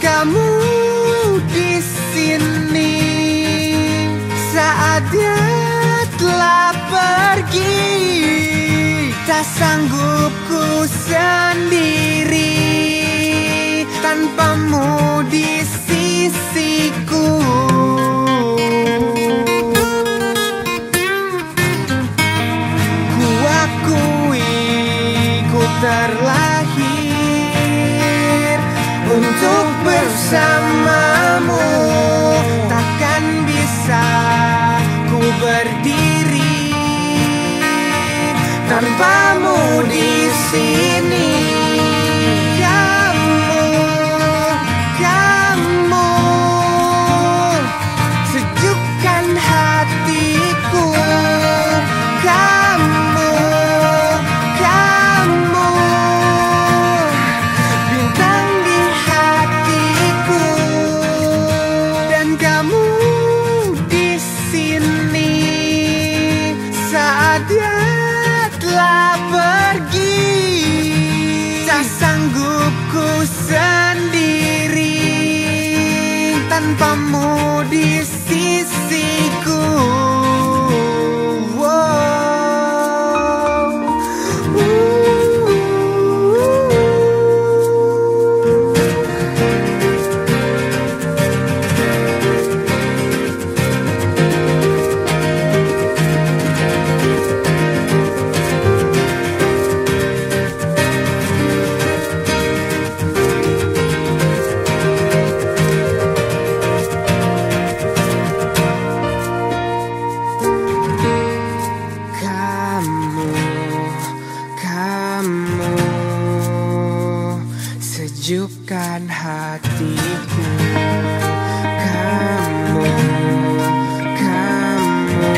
kamu di sini. Saat dia telah pergi tak sanggupku sendiri. Tanpamu di sisiku. Ku akui ku terlalu Tanpamu di sini. Kamu, kamu Sejukkan hatiku. Kamu, kamu Bintang di hatiku. Dan kamu di sini Saat dia telah pergi Tak sanggup ku sendiri. Tanpamu di sisiku Sejukkan hatiku. Kamu, kamu.